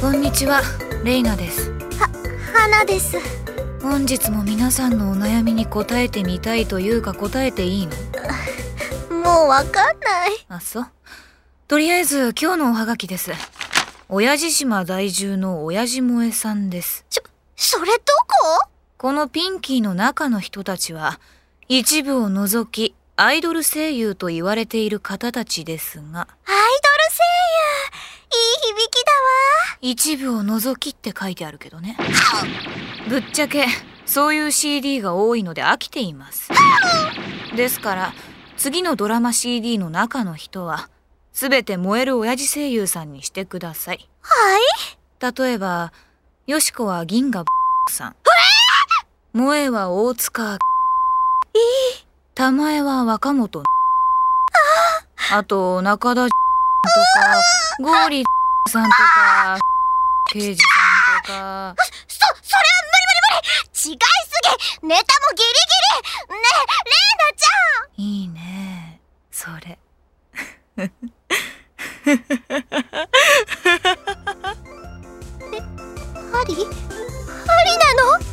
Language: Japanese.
こんにちはレイナです。花です。本日も皆さんのお悩みに答えてみたいというか答えていいの？もうわかんない。あそう。とりあえず今日のおはがきです。親父島在住の親父萌えさんです。ちょそれどこ？このピンキーの中の人たちは一部を除きアイドル声優と言われている方たちですがアイドル声優いい響きだ一部を除きって書いてあるけどね。ぶっちゃけそういう CD が多いので飽きています。ですから次のドラマ CD の中の人は全て燃える親父声優さんにしてください。はい？例えばよしこは銀河さん。萌えは大塚玉江は若本。あと中田とかゴーリさんとか刑事さんとか。そそれは無理無理無理。違いすぎ。ネタもギリギリねえ玲奈ちゃん。いいね。それ。え針針なの？